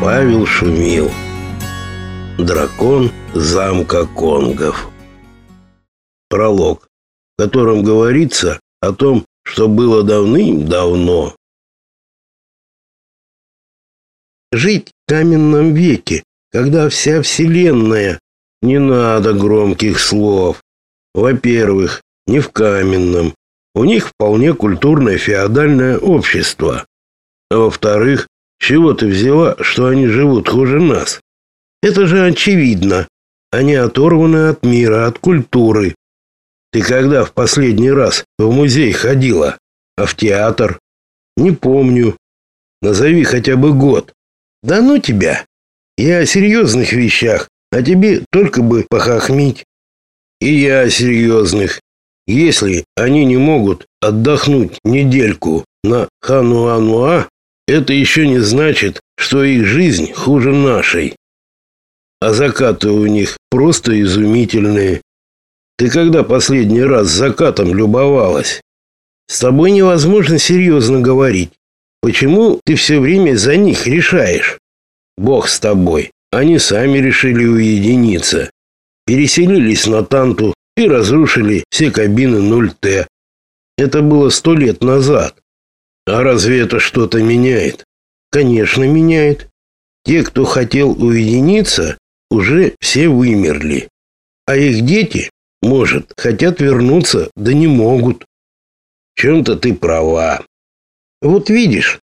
Павел шумил. Дракон замка Конгов. Пролог, в котором говорится о том, что было давным-давно. Жить в каменном веке, когда вся вселенная, не надо громких слов. Во-первых, не в каменном. У них вполне культурное феодальное общество. А во-вторых, чего ты взяла, что они живут хуже нас? Это же очевидно. Они оторваны от мира, от культуры. Ты когда в последний раз в музей ходила? А в театр? Не помню. Назови хотя бы год. Да ну тебя. Я о серьезных вещах, а тебе только бы похохмить. И я о серьезных. Если они не могут отдохнуть недельку на Хануануа, это еще не значит, что их жизнь хуже нашей. А закаты у них просто изумительные. Ты когда последний раз закатом любовалась? С тобой невозможно серьезно говорить. Почему ты все время за них решаешь? Бог с тобой. Они сами решили уединиться. Переселились на Танту и разрушили все кабины 0Т. Это было сто лет назад. А разве это что-то меняет? Конечно, меняет. Те, кто хотел уединиться, уже все вымерли. А их дети, может, хотят вернуться, да не могут. В чем-то ты права. Вот видишь.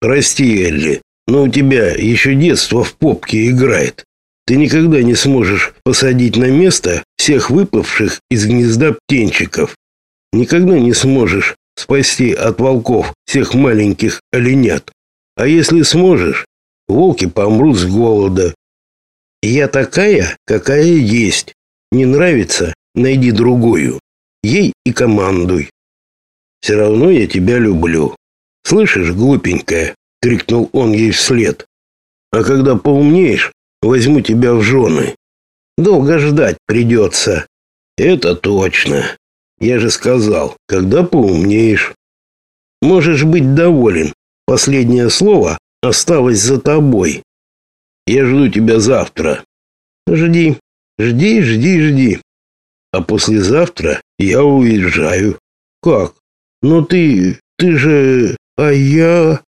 Прости, Элли, но у тебя еще детство в попке играет. Ты никогда не сможешь посадить на место всех выпавших из гнезда птенчиков. Никогда не сможешь спасти от волков всех маленьких оленят. А если сможешь, волки помрут с голода. Я такая, какая есть. Не нравится, найди другую. Ей и командуй. Все равно я тебя люблю. Слышишь, глупенькая, крикнул он ей вслед. А когда поумнеешь, возьму тебя в жены. Долго ждать придется. Это точно. Я же сказал, когда поумнеешь. Можешь быть доволен. Последнее слово осталось за тобой. Я жду тебя завтра. Жди, жди, жди, жди. А послезавтра я уезжаю. Как? Но ты, ты же... А я...